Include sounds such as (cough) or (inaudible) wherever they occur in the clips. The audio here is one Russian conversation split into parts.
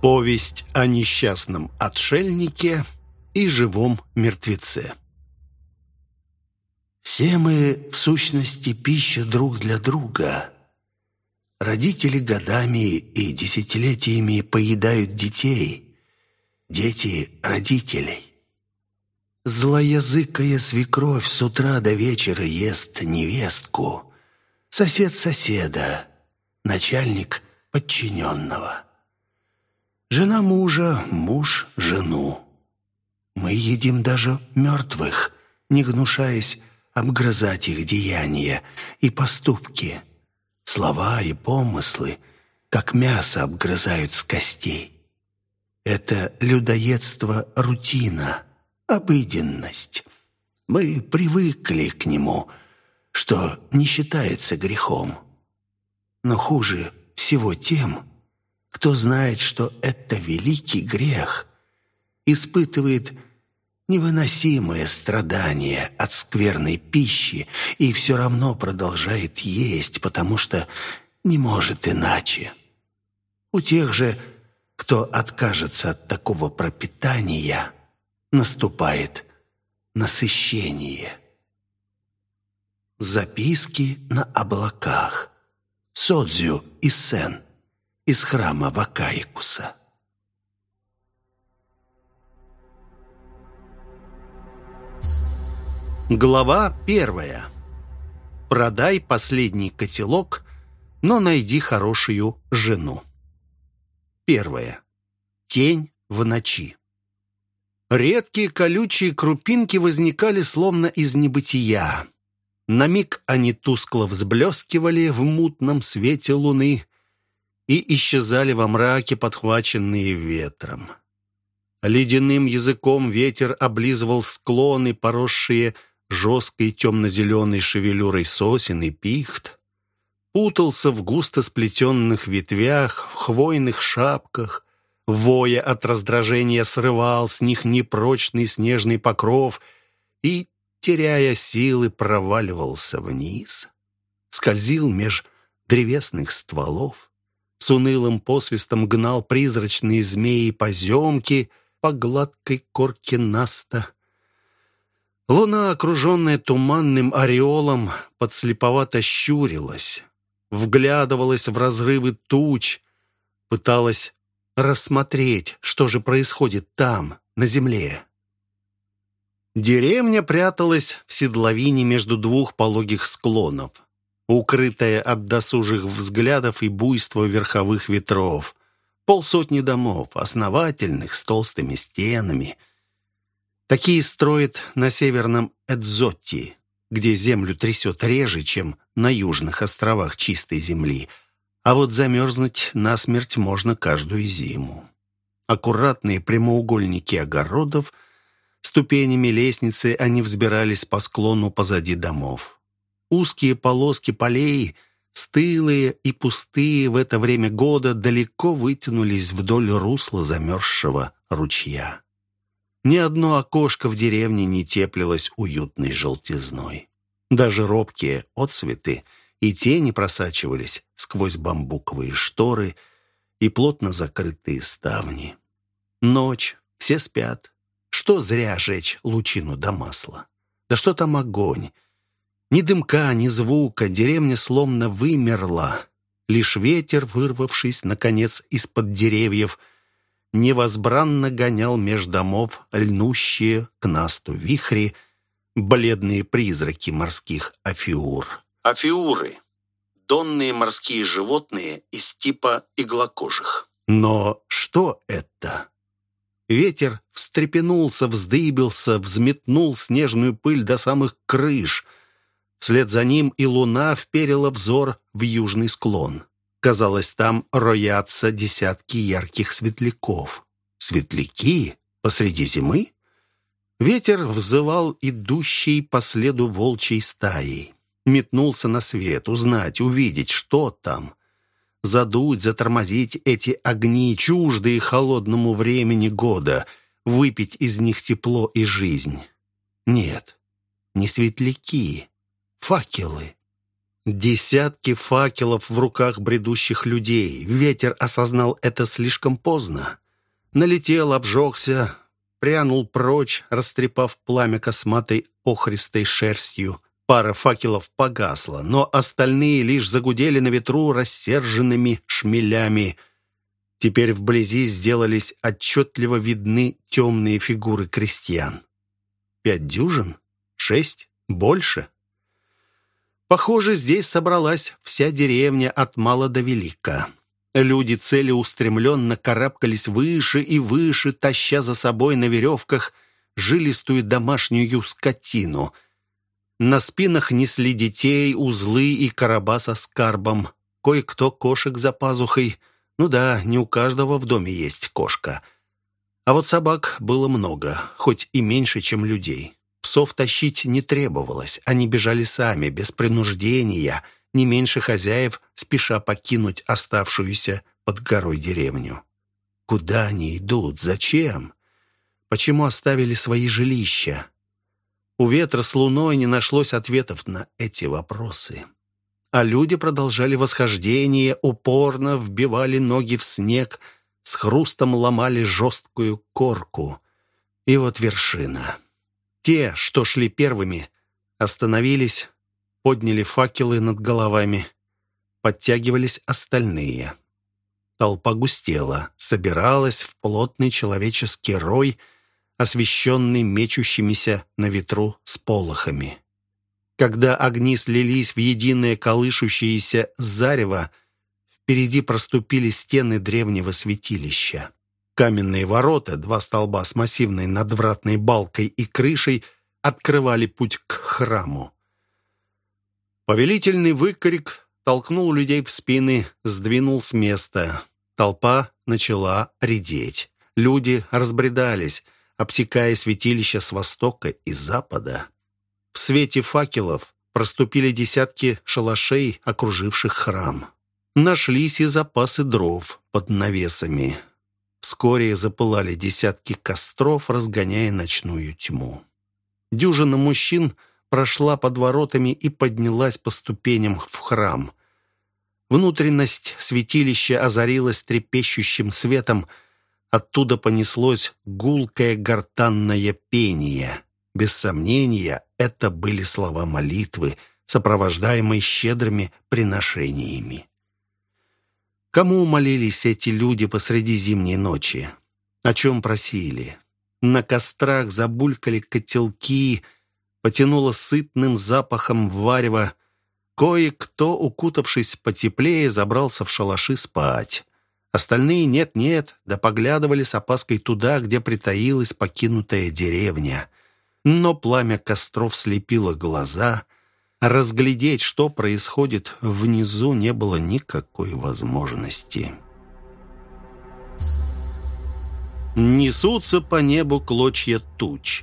Повесть о несчастном отшельнике и живом мертвеце. Все мы, в сущности, пища друг для друга. Родители годами и десятилетиями поедают детей, дети – родителей. Злоязыкая свекровь с утра до вечера ест невестку, сосед соседа, начальник подчиненного. Жена мужа, муж жену. Мы едим даже мертвых, не гнушаясь обгрызать их деяния и поступки. Слова и помыслы, как мясо обгрызают с костей. Это людоедство рутина, обыденность. Мы привыкли к нему, что не считается грехом. Но хуже всего тем, кто знает, что это великий грех, испытывает невыносимое страдание от скверной пищи и все равно продолжает есть, потому что не может иначе. У тех же, кто откажется от такого пропитания, наступает насыщение. Записки на облаках. Содзю и Сен из храма Вакаикуса. Глава первая. Продай последний котелок, но найди хорошую жену. Первое. Тень в ночи. Редкие колючие крупинки возникали словно из небытия. На миг они тускло взблескивали в мутном свете луны и исчезали во мраке, подхваченные ветром. Ледяным языком ветер облизывал склоны, поросшие жесткой темно-зеленой шевелюрой сосен и пихт, путался в густо сплетенных ветвях, в хвойных шапках, воя от раздражения срывал с них непрочный снежный покров и, теряя силы, проваливался вниз. Скользил меж древесных стволов, с унылым посвистом гнал призрачные змеи-поземки по гладкой корке наста, Луна, окруженная туманным ореолом, подслеповато щурилась, вглядывалась в разрывы туч, пыталась рассмотреть, что же происходит там, на земле. Деревня пряталась в седловине между двух пологих склонов, укрытая от досужих взглядов и буйства верховых ветров. Полсотни домов, основательных, с толстыми стенами – Такие строят на северном Эдзотти, где землю трясет реже, чем на южных островах чистой земли, а вот замерзнуть насмерть можно каждую зиму. Аккуратные прямоугольники огородов, ступенями лестницы они взбирались по склону позади домов. Узкие полоски полей, стылые и пустые в это время года, далеко вытянулись вдоль русла замерзшего ручья. Ни одно окошко в деревне не теплилось уютной желтизной. Даже робкие отцветы и тени просачивались сквозь бамбуковые шторы и плотно закрытые ставни. Ночь, все спят. Что зря жечь лучину до масла? Да что там огонь? Ни дымка, ни звука, деревня словно вымерла. Лишь ветер, вырвавшись, наконец, из-под деревьев, невозбранно гонял меж домов льнущие к насту вихри, бледные призраки морских афиур. Афиуры — донные морские животные из типа иглокожих. Но что это? Ветер встрепенулся, вздыбился, взметнул снежную пыль до самых крыш. Вслед за ним и луна вперила взор в южный склон. Казалось, там роятся десятки ярких светляков. Светляки посреди зимы? Ветер взывал идущий по следу волчьей стаи. Метнулся на свет, узнать, увидеть, что там. Задуть, затормозить эти огни, чуждые холодному времени года, выпить из них тепло и жизнь. Нет, не светляки, факелы. Десятки факелов в руках бредущих людей. Ветер осознал это слишком поздно. Налетел, обжегся, прянул прочь, растрепав пламя косматой охристой шерстью. Пара факелов погасла, но остальные лишь загудели на ветру рассерженными шмелями. Теперь вблизи сделались отчетливо видны темные фигуры крестьян. Пять дюжин? Шесть? Больше? Похоже, здесь собралась вся деревня от мала до велика. Люди целеустремленно карабкались выше и выше, таща за собой на веревках жилистую домашнюю скотину. На спинах несли детей, узлы и короба со скарбом. Кое-кто кошек за пазухой. Ну да, не у каждого в доме есть кошка. А вот собак было много, хоть и меньше, чем людей. Псов тащить не требовалось, они бежали сами, без принуждения — не меньше хозяев, спеша покинуть оставшуюся под горой деревню. Куда они идут? Зачем? Почему оставили свои жилища? У ветра с луной не нашлось ответов на эти вопросы. А люди продолжали восхождение, упорно вбивали ноги в снег, с хрустом ломали жесткую корку. И вот вершина. Те, что шли первыми, остановились, подняли факелы над головами. Подтягивались остальные. Толпа густела, собиралась в плотный человеческий рой, освещенный мечущимися на ветру сполохами. Когда огни слились в единое колышущееся зарево, впереди проступили стены древнего святилища. Каменные ворота, два столба с массивной надвратной балкой и крышей, открывали путь к храму. Повелительный выкрик толкнул людей в спины, сдвинул с места. Толпа начала редеть. Люди разбредались, обтекая святилища с востока и запада. В свете факелов проступили десятки шалашей, окруживших храм. Нашлись и запасы дров под навесами. Вскоре запылали десятки костров, разгоняя ночную тьму. Дюжина мужчин — прошла под воротами и поднялась по ступеням в храм. Внутренность святилища озарилась трепещущим светом. Оттуда понеслось гулкое гортанное пение. Без сомнения, это были слова молитвы, сопровождаемые щедрыми приношениями. Кому молились эти люди посреди зимней ночи? О чем просили? На кострах забулькали котелки — потянуло сытным запахом варева. Кое-кто, укутавшись потеплее, забрался в шалаши спать. Остальные нет-нет, да поглядывали с опаской туда, где притаилась покинутая деревня. Но пламя костров слепило глаза. Разглядеть, что происходит внизу, не было никакой возможности. Несутся по небу клочья туч.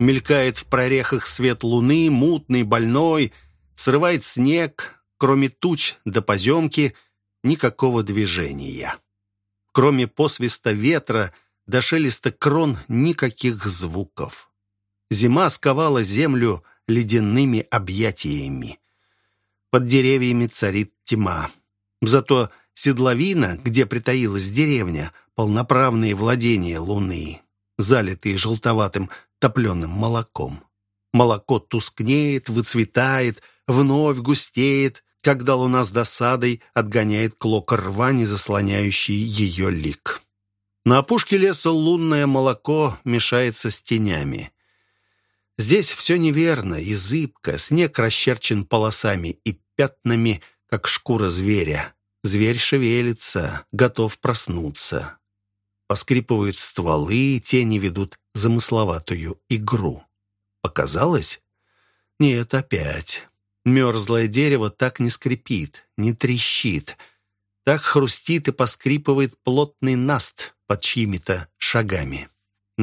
Мелькает в прорехах свет луны, мутный, больной, срывает снег, кроме туч до поземки, никакого движения. Кроме посвиста ветра до шелеста крон никаких звуков. Зима сковала землю ледяными объятиями. Под деревьями царит тьма. Зато седловина, где притаилась деревня, полноправные владения луны, залитые желтоватым топленым молоком. Молоко тускнеет, выцветает, вновь густеет, когда луна с досадой отгоняет клок рвани, заслоняющий ее лик. На опушке леса лунное молоко мешается с тенями. Здесь все неверно и зыбко, снег расчерчен полосами и пятнами, как шкура зверя. Зверь шевелится, готов проснуться. Поскрипывают стволы, тени ведут замысловатую игру. Показалось? Нет, опять. Мерзлое дерево так не скрипит, не трещит. Так хрустит и поскрипывает плотный наст под чьими-то шагами.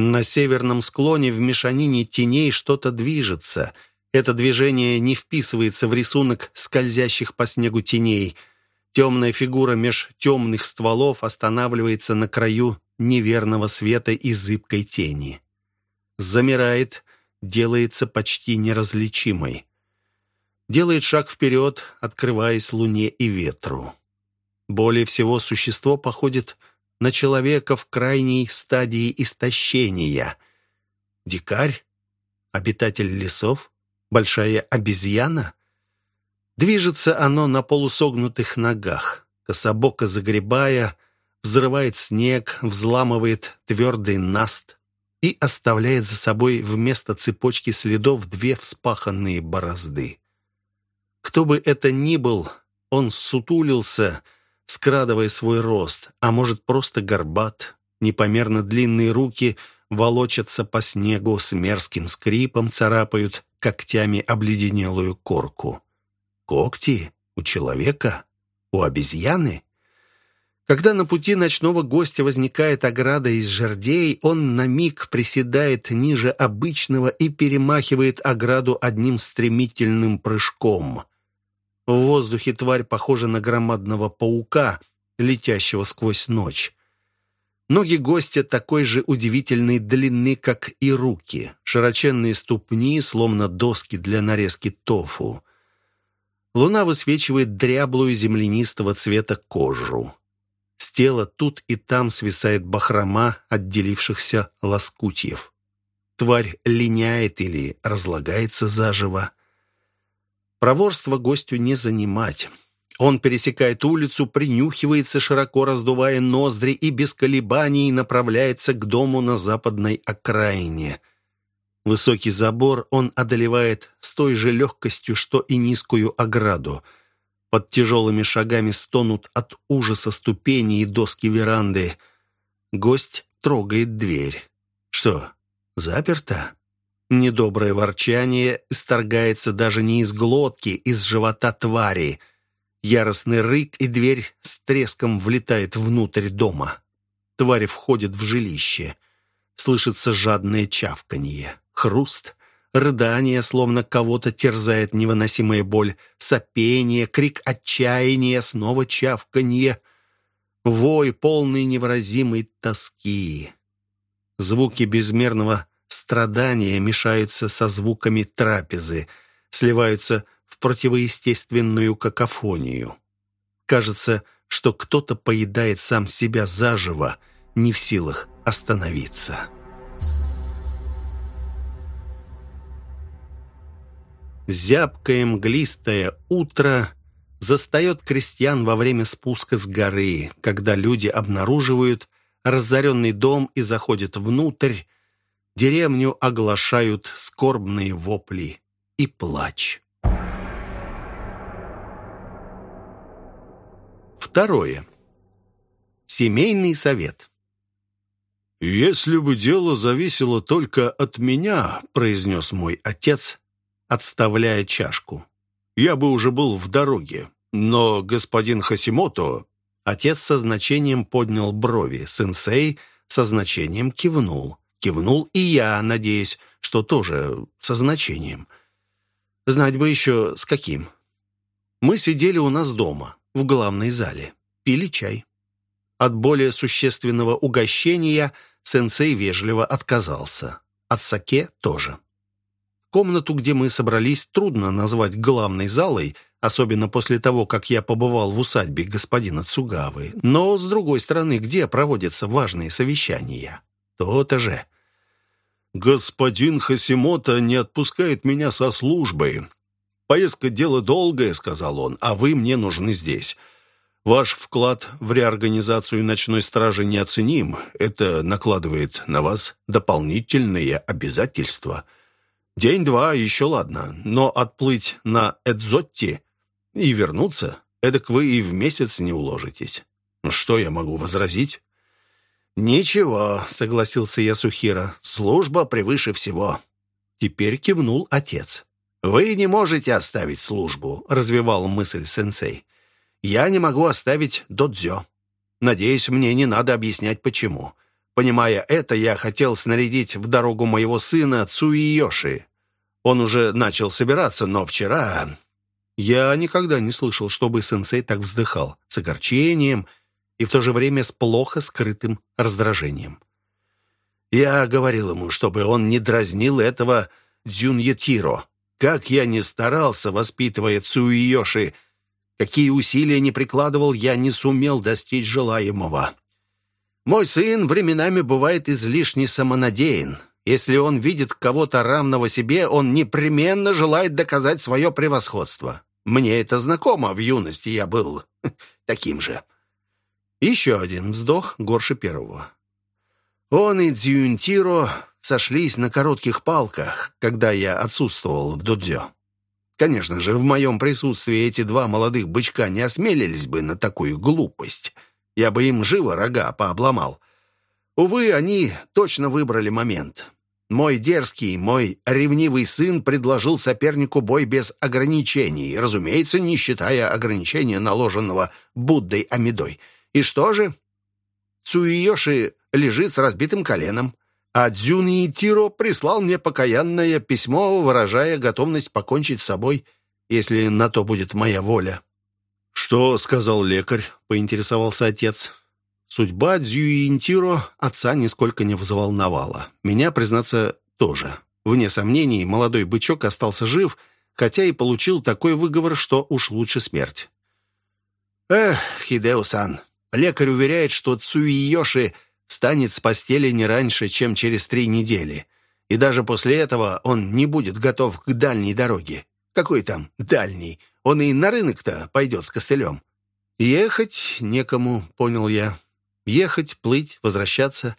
На северном склоне в мешанине теней что-то движется. Это движение не вписывается в рисунок скользящих по снегу теней. Темная фигура меж темных стволов останавливается на краю неверного света и зыбкой тени. Замирает, делается почти неразличимой. Делает шаг вперед, открываясь луне и ветру. Более всего существо походит на человека в крайней стадии истощения. Дикарь? Обитатель лесов? Большая обезьяна? Движется оно на полусогнутых ногах, кособоко загребая, взрывает снег, взламывает твердый наст и оставляет за собой вместо цепочки следов две вспаханные борозды. Кто бы это ни был, он сутулился, скрадывая свой рост, а может, просто горбат. Непомерно длинные руки волочатся по снегу, с мерзким скрипом царапают когтями обледенелую корку. Когти у человека? У обезьяны? Когда на пути ночного гостя возникает ограда из жердей, он на миг приседает ниже обычного и перемахивает ограду одним стремительным прыжком. В воздухе тварь похожа на громадного паука, летящего сквозь ночь. Ноги гостя такой же удивительной длины, как и руки. Широченные ступни, словно доски для нарезки тофу. Луна высвечивает дряблую землянистого цвета кожу. С тела тут и там свисает бахрома отделившихся лоскутьев. Тварь линяет или разлагается заживо. Проворство гостю не занимать. Он пересекает улицу, принюхивается, широко раздувая ноздри и без колебаний направляется к дому на западной окраине. Высокий забор он одолевает с той же легкостью, что и низкую ограду – под тяжелыми шагами стонут от ужаса ступени и доски веранды. Гость трогает дверь. Что, заперто? Недоброе ворчание сторгается даже не из глотки, из живота твари. Яростный рык, и дверь с треском влетает внутрь дома. Тварь входит в жилище. Слышится жадное чавканье, хруст — Рыдание, словно кого-то терзает невыносимая боль. Сопение, крик отчаяния, снова чавканье. Вой, полный невыразимой тоски. Звуки безмерного страдания мешаются со звуками трапезы, сливаются в противоестественную какофонию. Кажется, что кто-то поедает сам себя заживо, не в силах остановиться. Зябкое мглистое утро застает крестьян во время спуска с горы, когда люди обнаруживают разоренный дом и заходят внутрь, деревню оглашают скорбные вопли и плач. Второе. Семейный совет. «Если бы дело зависело только от меня», — произнес мой отец, отставляя чашку. «Я бы уже был в дороге, но господин Хасимото...» Отец со значением поднял брови, сенсей со значением кивнул. Кивнул и я, надеясь, что тоже со значением. Знать бы еще с каким. Мы сидели у нас дома, в главной зале, пили чай. От более существенного угощения сенсей вежливо отказался. От саке тоже. Комнату, где мы собрались, трудно назвать главной залой, особенно после того, как я побывал в усадьбе господина Цугавы. Но, с другой стороны, где проводятся важные совещания? То-то же. «Господин Хасимота не отпускает меня со службы. Поездка — дело долгое», — сказал он, — «а вы мне нужны здесь». Ваш вклад в реорганизацию ночной стражи неоценим. Это накладывает на вас дополнительные обязательства. День-два еще ладно, но отплыть на Эдзотти и вернуться, эдак вы и в месяц не уложитесь. Что я могу возразить? «Ничего», — согласился я Сухира, — «служба превыше всего». Теперь кивнул отец. «Вы не можете оставить службу», — развивал мысль сенсей. «Я не могу оставить додзё. Надеюсь, мне не надо объяснять, почему. Понимая это, я хотел снарядить в дорогу моего сына Цуиёши, он уже начал собираться, но вчера... Я никогда не слышал, чтобы сенсей так вздыхал, с огорчением и в то же время с плохо скрытым раздражением. Я говорил ему, чтобы он не дразнил этого Дзюньетиро. Как я не старался, воспитывая Цуиёши, какие усилия не прикладывал, я не сумел достичь желаемого. Мой сын временами бывает излишне самонадеян. Если он видит кого-то равного себе, он непременно желает доказать свое превосходство. Мне это знакомо, в юности я был (laughs) таким же. Еще один вздох горше первого. Он и Дзюнтиро сошлись на коротких палках, когда я отсутствовал в дудзё. Конечно же, в моем присутствии эти два молодых бычка не осмелились бы на такую глупость. Я бы им живо рога пообломал. Увы, они точно выбрали момент. Мой дерзкий, мой ревнивый сын предложил сопернику бой без ограничений, разумеется, не считая ограничения, наложенного Буддой Амидой. И что же? Цуиёши лежит с разбитым коленом, а Дзюни Тиро прислал мне покаянное письмо, выражая готовность покончить с собой, если на то будет моя воля. «Что?» — сказал лекарь, — поинтересовался отец. Судьба Дзюинтиро отца нисколько не взволновала. Меня, признаться, тоже. Вне сомнений, молодой бычок остался жив, хотя и получил такой выговор, что уж лучше смерть. «Эх, Хидео-сан, лекарь уверяет, что Цуиёши станет с постели не раньше, чем через три недели. И даже после этого он не будет готов к дальней дороге. Какой там дальний? Он и на рынок-то пойдет с костылем». «Ехать некому», — понял я. Ехать, плыть, возвращаться.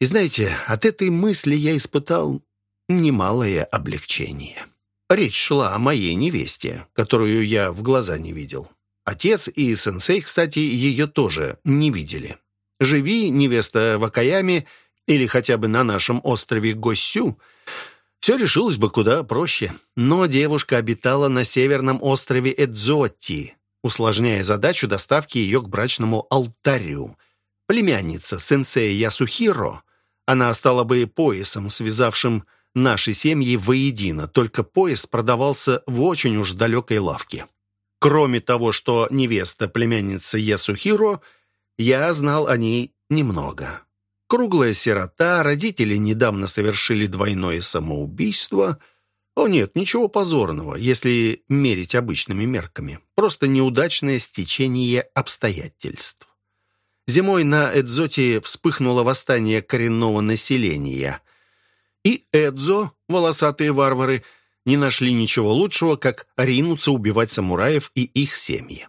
И знаете, от этой мысли я испытал немалое облегчение. Речь шла о моей невесте, которую я в глаза не видел. Отец и сенсей, кстати, ее тоже не видели. Живи невеста в Акаяме или хотя бы на нашем острове Госсю, все решилось бы куда проще. Но девушка обитала на северном острове Эдзотти, усложняя задачу доставки ее к брачному алтарю, племянница сенсея Ясухиро, она стала бы поясом, связавшим наши семьи воедино, только пояс продавался в очень уж далекой лавке. Кроме того, что невеста племянница Ясухиро, я знал о ней немного. Круглая сирота, родители недавно совершили двойное самоубийство. О нет, ничего позорного, если мерить обычными мерками. Просто неудачное стечение обстоятельств. Зимой на Эдзоте вспыхнуло восстание коренного населения. И Эдзо, волосатые варвары, не нашли ничего лучшего, как ринуться убивать самураев и их семьи.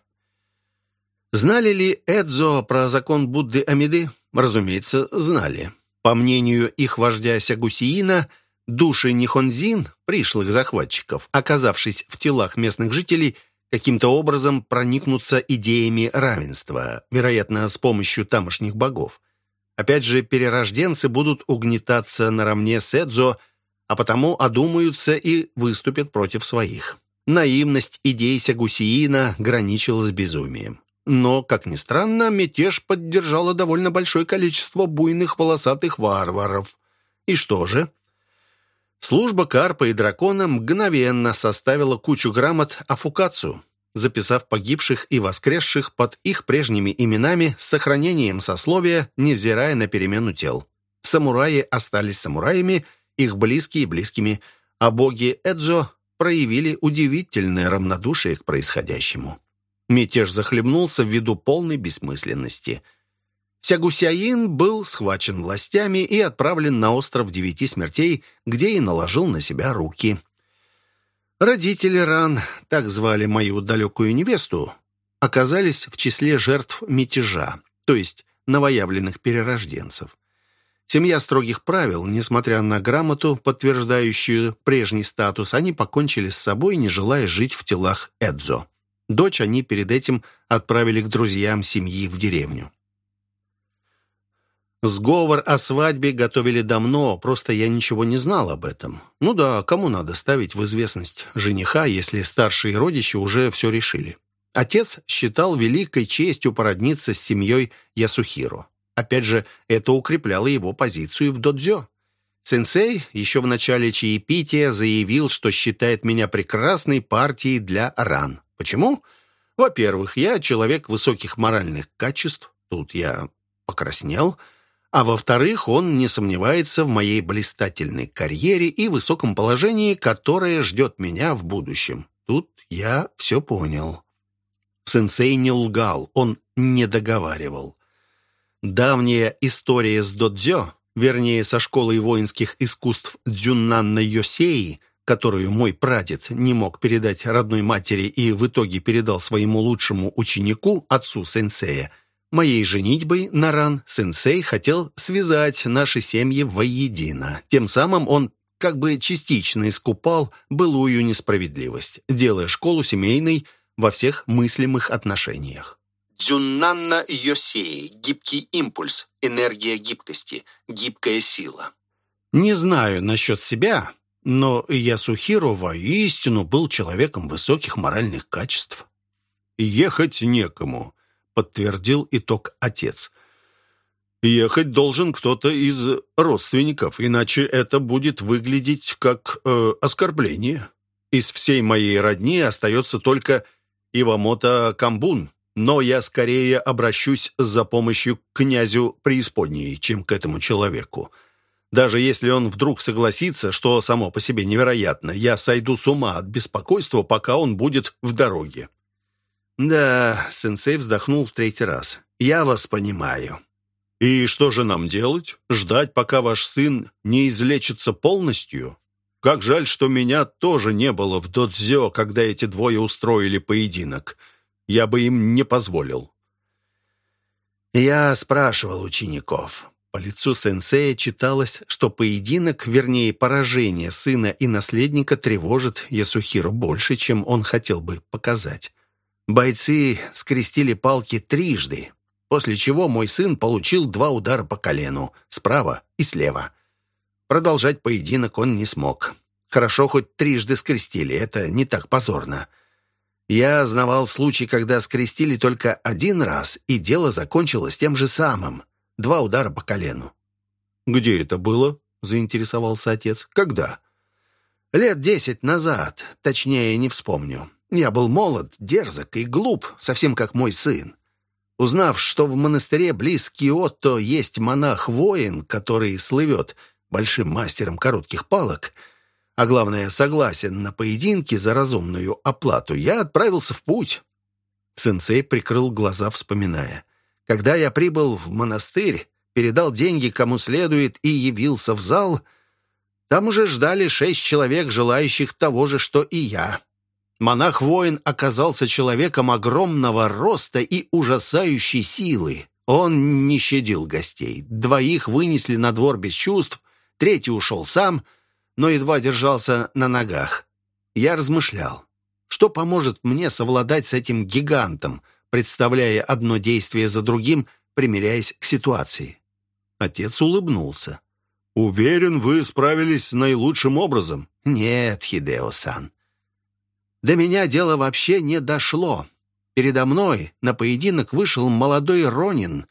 Знали ли Эдзо про закон Будды Амиды? Разумеется, знали. По мнению их вождя Сягусиина, души Нихонзин, пришлых захватчиков, оказавшись в телах местных жителей, каким-то образом проникнуться идеями равенства, вероятно, с помощью тамошних богов. Опять же, перерожденцы будут угнетаться наравне с Эдзо, а потому одумаются и выступят против своих. Наивность идей Сягусиина граничила с безумием. Но, как ни странно, мятеж поддержало довольно большое количество буйных волосатых варваров. И что же? Служба Карпа и Дракона мгновенно составила кучу грамот о Фукацию, записав погибших и воскресших под их прежними именами с сохранением сословия, невзирая на перемену тел. Самураи остались самураями, их близкие близкими, а боги Эдзо проявили удивительное равнодушие к происходящему. Мятеж захлебнулся ввиду полной бессмысленности – Сягусяин был схвачен властями и отправлен на остров Девяти Смертей, где и наложил на себя руки. Родители Ран, так звали мою далекую невесту, оказались в числе жертв мятежа, то есть новоявленных перерожденцев. Семья строгих правил, несмотря на грамоту, подтверждающую прежний статус, они покончили с собой, не желая жить в телах Эдзо. Дочь они перед этим отправили к друзьям семьи в деревню. Сговор о свадьбе готовили давно, просто я ничего не знал об этом. Ну да, кому надо ставить в известность жениха, если старшие родичи уже все решили? Отец считал великой честью породниться с семьей Ясухиро. Опять же, это укрепляло его позицию в додзё. Сенсей еще в начале чаепития заявил, что считает меня прекрасной партией для ран. Почему? Во-первых, я человек высоких моральных качеств. Тут я покраснел – А во-вторых, он не сомневается в моей блистательной карьере и высоком положении, которое ждет меня в будущем. Тут я все понял. Сенсей не лгал, он не договаривал. Давняя история с додзё, вернее, со школой воинских искусств Дзюннанна Йосеи, которую мой прадед не мог передать родной матери и в итоге передал своему лучшему ученику, отцу сенсея, моей женитьбой на ран сенсей хотел связать наши семьи воедино. Тем самым он как бы частично искупал былую несправедливость, делая школу семейной во всех мыслимых отношениях. Дзюннанна Йосеи. Гибкий импульс. Энергия гибкости. Гибкая сила. Не знаю насчет себя, но Ясухиро воистину был человеком высоких моральных качеств. «Ехать некому», — подтвердил итог отец. «Ехать должен кто-то из родственников, иначе это будет выглядеть как э, оскорбление. Из всей моей родни остается только Ивамото Камбун, но я скорее обращусь за помощью к князю преисподней, чем к этому человеку. Даже если он вдруг согласится, что само по себе невероятно, я сойду с ума от беспокойства, пока он будет в дороге». «Да», — сенсей вздохнул в третий раз, — «я вас понимаю». «И что же нам делать? Ждать, пока ваш сын не излечится полностью? Как жаль, что меня тоже не было в додзё, когда эти двое устроили поединок. Я бы им не позволил». Я спрашивал учеников. По лицу сенсея читалось, что поединок, вернее, поражение сына и наследника тревожит Ясухиру больше, чем он хотел бы показать. Бойцы скрестили палки трижды, после чего мой сын получил два удара по колену, справа и слева. Продолжать поединок он не смог. Хорошо, хоть трижды скрестили, это не так позорно. Я знавал случай, когда скрестили только один раз, и дело закончилось тем же самым. Два удара по колену. «Где это было?» — заинтересовался отец. «Когда?» «Лет десять назад. Точнее, не вспомню. Я был молод, дерзок и глуп, совсем как мой сын. Узнав, что в монастыре близ Киотто есть монах-воин, который слывет большим мастером коротких палок, а главное, согласен на поединки за разумную оплату, я отправился в путь. Сенсей прикрыл глаза, вспоминая. Когда я прибыл в монастырь, передал деньги кому следует и явился в зал, там уже ждали шесть человек, желающих того же, что и я. Монах-воин оказался человеком огромного роста и ужасающей силы. Он не щадил гостей. Двоих вынесли на двор без чувств, третий ушел сам, но едва держался на ногах. Я размышлял, что поможет мне совладать с этим гигантом, представляя одно действие за другим, примиряясь к ситуации. Отец улыбнулся. «Уверен, вы справились наилучшим образом». «Нет, Хидео-сан, до меня дело вообще не дошло. Передо мной на поединок вышел молодой Ронин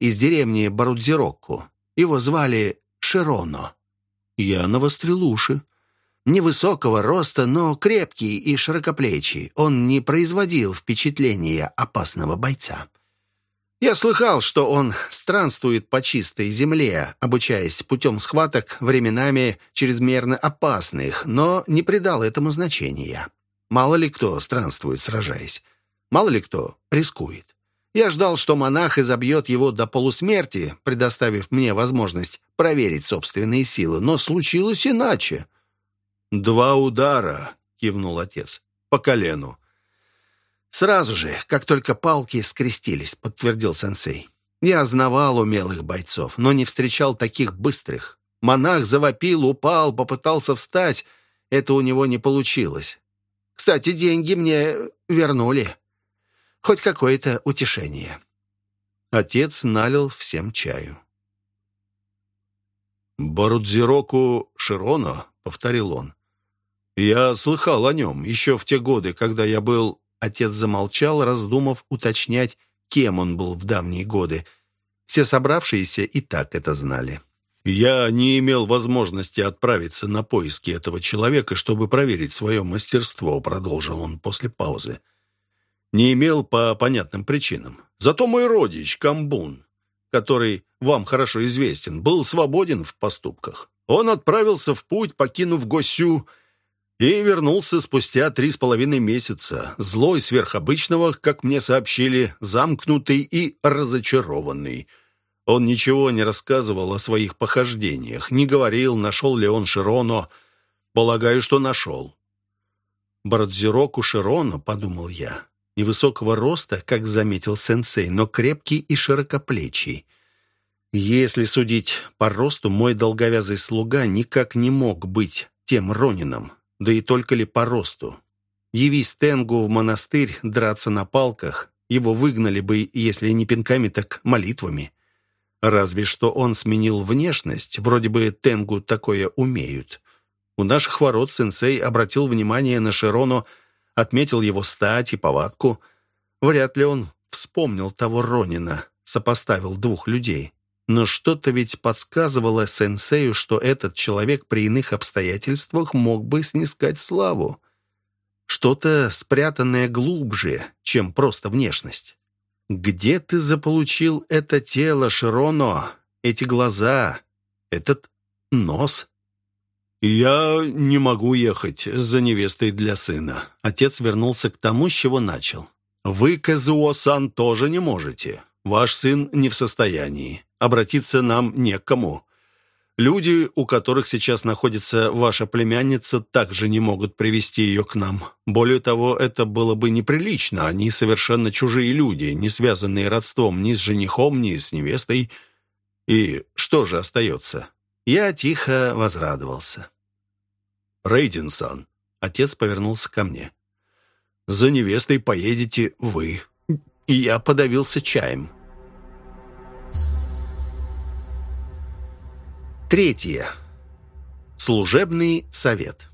из деревни Барудзирокку. Его звали Широно. Я навострил уши. Невысокого роста, но крепкий и широкоплечий. Он не производил впечатления опасного бойца. Я слыхал, что он странствует по чистой земле, обучаясь путем схваток, временами чрезмерно опасных, но не придал этому значения. Мало ли кто странствует, сражаясь. Мало ли кто рискует. Я ждал, что монах изобьет его до полусмерти, предоставив мне возможность проверить собственные силы, но случилось иначе. «Два удара», — кивнул отец, — «по колену». «Сразу же, как только палки скрестились», — подтвердил сенсей. «Я знавал умелых бойцов, но не встречал таких быстрых. Монах завопил, упал, попытался встать. Это у него не получилось. Кстати, деньги мне вернули. Хоть какое-то утешение». Отец налил всем чаю. «Барудзироку Широно», — повторил он. «Я слыхал о нем еще в те годы, когда я был...» Отец замолчал, раздумав уточнять, кем он был в давние годы. Все собравшиеся и так это знали. Я не имел возможности отправиться на поиски этого человека, чтобы проверить свое мастерство, продолжил он после паузы. Не имел по понятным причинам. Зато мой родич, Камбун, который вам хорошо известен, был свободен в поступках. Он отправился в путь, покинув Госю, и вернулся спустя три с половиной месяца, злой сверхобычного, как мне сообщили, замкнутый и разочарованный. Он ничего не рассказывал о своих похождениях, не говорил, нашел ли он Широно. Полагаю, что нашел. Бордзирок у Широна, подумал я, невысокого роста, как заметил сенсей, но крепкий и широкоплечий. Если судить по росту, мой долговязый слуга никак не мог быть тем Ронином да и только ли по росту. Явись Тенгу в монастырь драться на палках, его выгнали бы, если не пинками, так молитвами. Разве что он сменил внешность, вроде бы Тенгу такое умеют. У наших ворот сенсей обратил внимание на Широну, отметил его стать и повадку. Вряд ли он вспомнил того Ронина, сопоставил двух людей. Но что-то ведь подсказывало сенсею, что этот человек при иных обстоятельствах мог бы снискать славу. Что-то спрятанное глубже, чем просто внешность. Где ты заполучил это тело, Широно? Эти глаза? Этот нос? «Я не могу ехать за невестой для сына». Отец вернулся к тому, с чего начал. «Вы, Казуо-сан, тоже не можете. Ваш сын не в состоянии обратиться нам некому. Люди, у которых сейчас находится ваша племянница, также не могут привести ее к нам. Более того, это было бы неприлично. Они совершенно чужие люди, не связанные родством ни с женихом, ни с невестой. И что же остается? Я тихо возрадовался. «Рейдинсон», — отец повернулся ко мне. «За невестой поедете вы». И я подавился чаем. Третье. Служебный совет.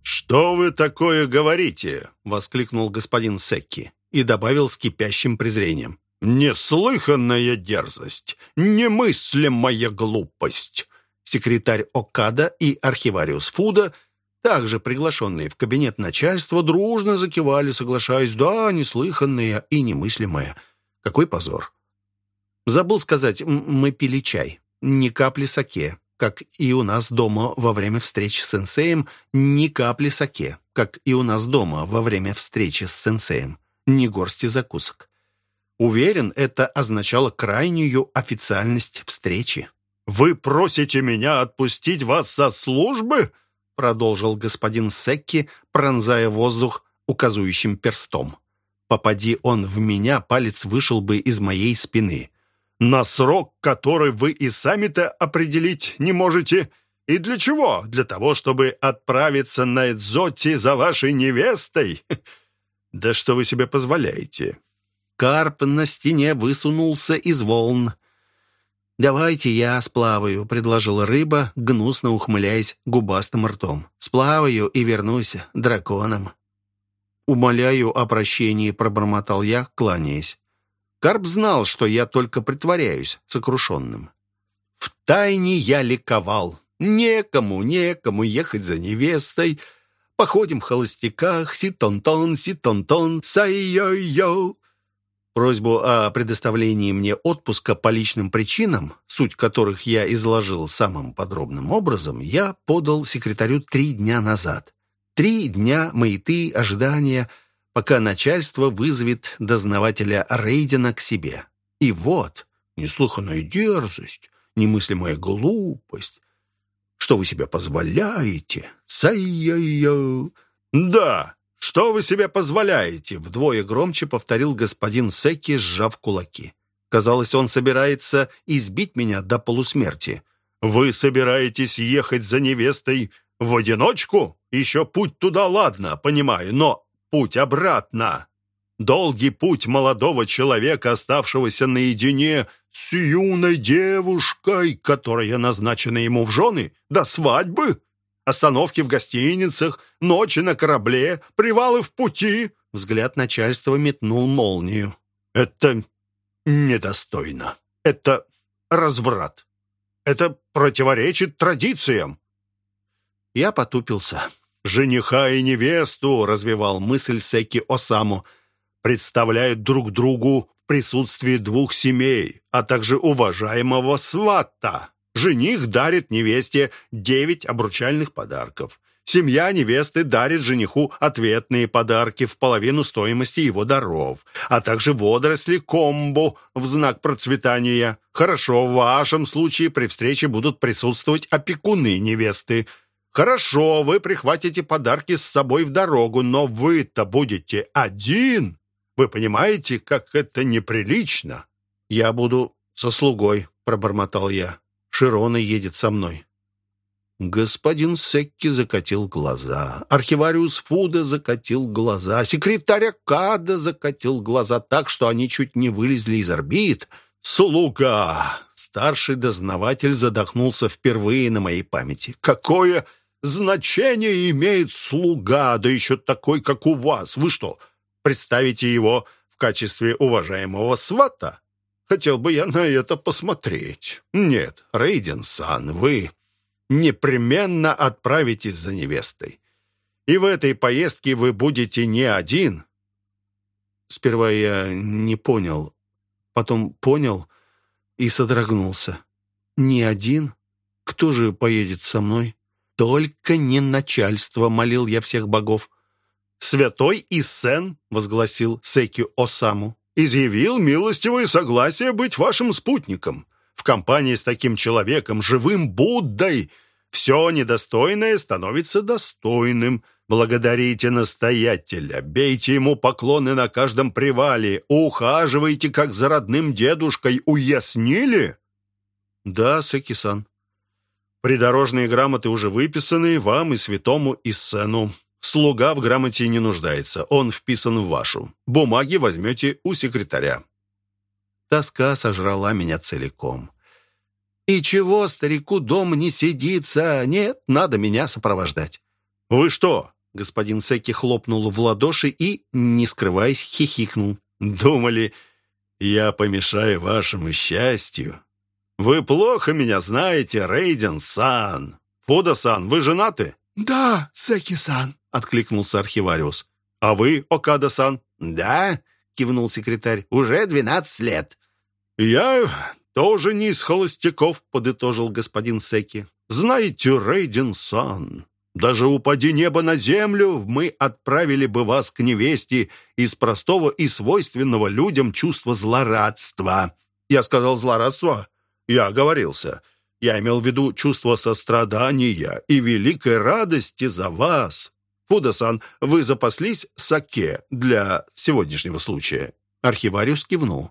«Что вы такое говорите?» — воскликнул господин Секки и добавил с кипящим презрением. «Неслыханная дерзость! Немыслимая глупость!» Секретарь Окада и архивариус Фуда, также приглашенные в кабинет начальства, дружно закивали, соглашаясь, «Да, неслыханное и немыслимое. Какой позор!» Забыл сказать, мы пили чай ни капли саке, как и у нас дома во время встречи с сенсеем, ни капли саке, как и у нас дома во время встречи с сенсеем, ни горсти закусок. Уверен, это означало крайнюю официальность встречи. «Вы просите меня отпустить вас со службы?» продолжил господин Секки, пронзая воздух указующим перстом. «Попади он в меня, палец вышел бы из моей спины на срок, который вы и сами-то определить не можете. И для чего? Для того, чтобы отправиться на Эдзоти за вашей невестой? (laughs) Да что вы себе позволяете? Карп на стене высунулся из волн. «Давайте я сплаваю», — предложила рыба, гнусно ухмыляясь губастым ртом. «Сплаваю и вернусь драконом». «Умоляю о прощении», — пробормотал я, кланяясь. Карп знал, что я только притворяюсь сокрушенным. Втайне я ликовал. Некому, некому ехать за невестой. Походим в холостяках, си-тон-тон, си-тон-тон, сай-йо-йо. Просьбу о предоставлении мне отпуска по личным причинам, суть которых я изложил самым подробным образом, я подал секретарю три дня назад. Три дня маяты, ожидания — пока начальство вызовет дознавателя Рейдена к себе. И вот, неслыханная дерзость, немыслимая глупость. Что вы себе позволяете? Сай-я-я. Да, что вы себе позволяете? Вдвое громче повторил господин Секи, сжав кулаки. Казалось, он собирается избить меня до полусмерти. Вы собираетесь ехать за невестой в одиночку? Еще путь туда, ладно, понимаю, но путь обратно. Долгий путь молодого человека, оставшегося наедине с юной девушкой, которая назначена ему в жены, до свадьбы. Остановки в гостиницах, ночи на корабле, привалы в пути. Взгляд начальства метнул молнию. Это недостойно. Это разврат. Это противоречит традициям. Я потупился. Жениха и невесту, развивал мысль Секи Осаму, представляют друг другу в присутствии двух семей, а также уважаемого свата. Жених дарит невесте девять обручальных подарков. Семья невесты дарит жениху ответные подарки в половину стоимости его даров, а также водоросли комбо в знак процветания. Хорошо, в вашем случае при встрече будут присутствовать опекуны невесты. Хорошо, вы прихватите подарки с собой в дорогу, но вы-то будете один. Вы понимаете, как это неприлично? Я буду со слугой, пробормотал я. Широна едет со мной. Господин Секки закатил глаза. Архивариус Фуда закатил глаза. Секретарь Акада закатил глаза так, что они чуть не вылезли из орбит. «Слуга!» Старший дознаватель задохнулся впервые на моей памяти. «Какое значение имеет слуга, да еще такой, как у вас? Вы что, представите его в качестве уважаемого свата? Хотел бы я на это посмотреть. Нет, Рейден-сан, вы непременно отправитесь за невестой. И в этой поездке вы будете не один. Сперва я не понял, потом понял и содрогнулся. Не один? Кто же поедет со мной? Только не начальство, молил я всех богов. Святой Исен, возгласил Секи Осаму, изъявил милостивое согласие быть вашим спутником. В компании с таким человеком, живым Буддой, все недостойное становится достойным. Благодарите настоятеля, бейте ему поклоны на каждом привале, ухаживайте, как за родным дедушкой. Уяснили? Да, Сакисан. Придорожные грамоты уже выписаны вам и святому Иссену. Слуга в грамоте не нуждается, он вписан в вашу. Бумаги возьмете у секретаря. Тоска сожрала меня целиком. «И чего старику дом не сидится? Нет, надо меня сопровождать». «Вы что?» — господин Секи хлопнул в ладоши и, не скрываясь, хихикнул. «Думали, я помешаю вашему счастью? Вы плохо меня знаете, Рейден-сан. Фуда-сан, вы женаты?» «Да, Секи-сан», — откликнулся архивариус. «А вы, Окада-сан?» «Да», — кивнул секретарь, — «уже двенадцать лет». «Я тоже не из холостяков», — подытожил господин Секи. «Знаете, Рейден-сан, даже упади небо на землю, мы отправили бы вас к невесте из простого и свойственного людям чувства злорадства». «Я сказал злорадство?» «Я оговорился». Я имел в виду чувство сострадания и великой радости за вас. Фудасан, вы запаслись саке для сегодняшнего случая?» Архивариус кивнул.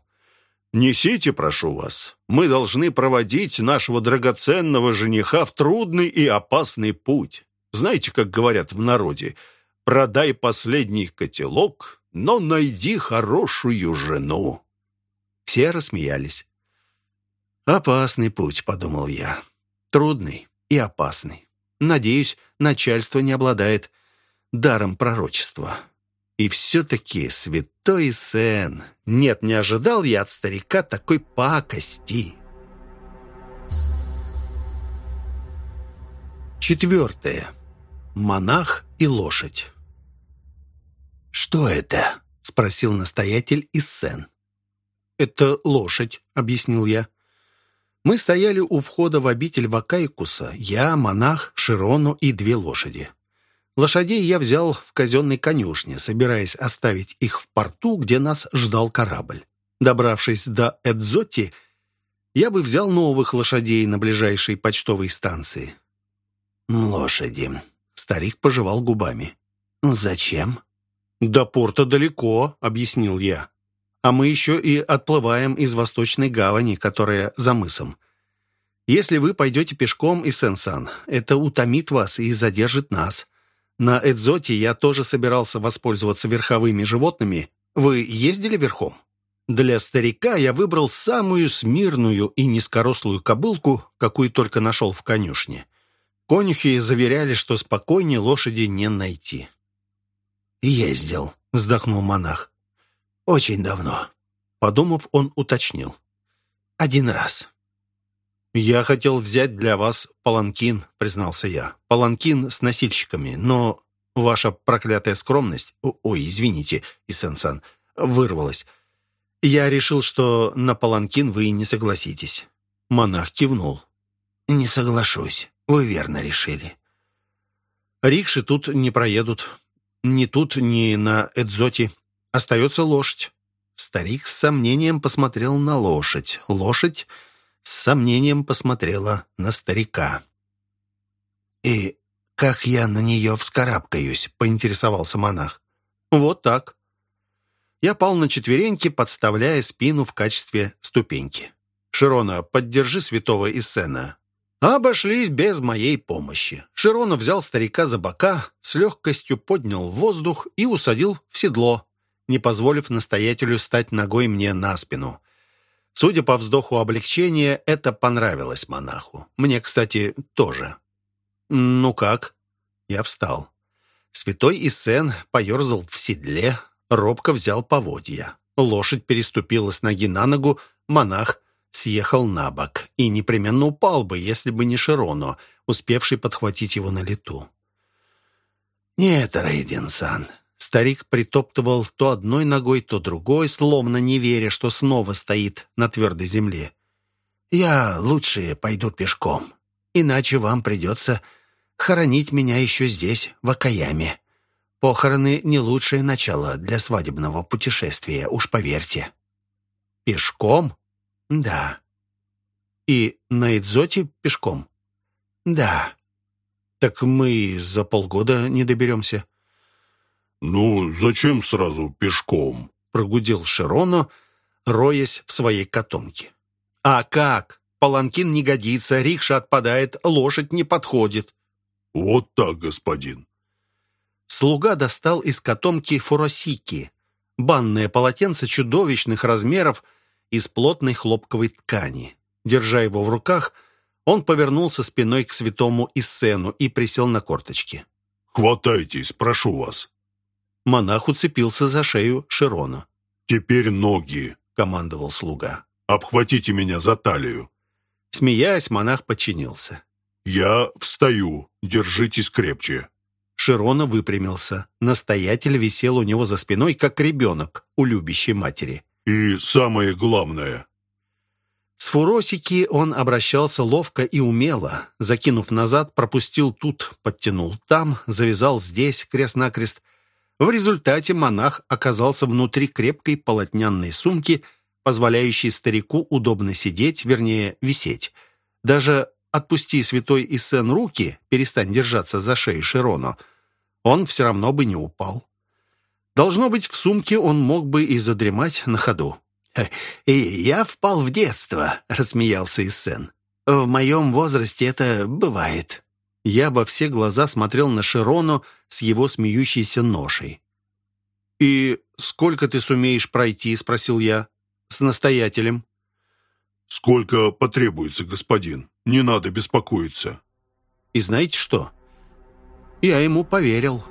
«Несите, прошу вас. Мы должны проводить нашего драгоценного жениха в трудный и опасный путь. Знаете, как говорят в народе, продай последний котелок, но найди хорошую жену». Все рассмеялись. «Опасный путь», — подумал я. «Трудный и опасный. Надеюсь, начальство не обладает даром пророчества». И все-таки, святой Сен, нет, не ожидал я от старика такой пакости. Четвертое. Монах и лошадь. «Что это?» — спросил настоятель из Сен. «Это лошадь», — объяснил я. Мы стояли у входа в обитель Вакайкуса, я, монах, Широну и две лошади. Лошадей я взял в казенной конюшне, собираясь оставить их в порту, где нас ждал корабль. Добравшись до Эдзоти, я бы взял новых лошадей на ближайшей почтовой станции. «Лошади», — старик пожевал губами. «Зачем?» «До порта далеко», — объяснил я а мы еще и отплываем из Восточной гавани, которая за мысом. Если вы пойдете пешком из Сенсан, это утомит вас и задержит нас. На Эдзоте я тоже собирался воспользоваться верховыми животными. Вы ездили верхом? Для старика я выбрал самую смирную и низкорослую кобылку, какую только нашел в конюшне. Конюхи заверяли, что спокойнее лошади не найти. «Ездил», — вздохнул монах. Очень давно. Подумав, он уточнил. Один раз. «Я хотел взять для вас паланкин», — признался я. «Паланкин с носильщиками, но ваша проклятая скромность...» «Ой, извините, Исен-сан, вырвалась. «Я решил, что на паланкин вы не согласитесь». Монах кивнул. «Не соглашусь. Вы верно решили». «Рикши тут не проедут. Ни тут, ни на Эдзоте. Остается лошадь». Старик с сомнением посмотрел на лошадь. Лошадь с сомнением посмотрела на старика. «И как я на нее вскарабкаюсь?» — поинтересовался монах. «Вот так». Я пал на четвереньки, подставляя спину в качестве ступеньки. «Широна, поддержи святого Иссена». Обошлись без моей помощи. Широна взял старика за бока, с легкостью поднял в воздух и усадил в седло, не позволив настоятелю стать ногой мне на спину. Судя по вздоху облегчения, это понравилось монаху. Мне, кстати, тоже. «Ну как?» Я встал. Святой Исен поерзал в седле, робко взял поводья. Лошадь переступила с ноги на ногу, монах съехал на бок и непременно упал бы, если бы не Широно, успевший подхватить его на лету. «Нет, Рейдинсан». Старик притоптывал то одной ногой, то другой, словно не веря, что снова стоит на твердой земле. «Я лучше пойду пешком, иначе вам придется хоронить меня еще здесь, в Акаяме. Похороны — не лучшее начало для свадебного путешествия, уж поверьте». «Пешком?» «Да». «И на Идзоте пешком?» «Да». «Так мы за полгода не доберемся». «Ну, зачем сразу пешком?» — прогудел Широно, роясь в своей котомке. «А как? Паланкин не годится, рикша отпадает, лошадь не подходит». «Вот так, господин». Слуга достал из котомки фуросики, банное полотенце чудовищных размеров из плотной хлопковой ткани. Держа его в руках, он повернулся спиной к святому Иссену и присел на корточки. «Хватайтесь, прошу вас». Монах уцепился за шею Широна. «Теперь ноги», — командовал слуга. «Обхватите меня за талию». Смеясь, монах подчинился. «Я встаю. Держитесь крепче». Широна выпрямился. Настоятель висел у него за спиной, как ребенок у любящей матери. «И самое главное...» С фуросики он обращался ловко и умело. Закинув назад, пропустил тут, подтянул там, завязал здесь, крест-накрест. В результате монах оказался внутри крепкой полотняной сумки, позволяющей старику удобно сидеть, вернее, висеть. Даже отпусти святой Иссен руки, перестань держаться за шею Широну, он все равно бы не упал. Должно быть, в сумке он мог бы и задремать на ходу. «И я впал в детство», — рассмеялся Иссен. «В моем возрасте это бывает». Я во все глаза смотрел на Широну с его смеющейся ношей. «И сколько ты сумеешь пройти?» — спросил я. «С настоятелем». «Сколько потребуется, господин. Не надо беспокоиться». И знаете что? Я ему поверил.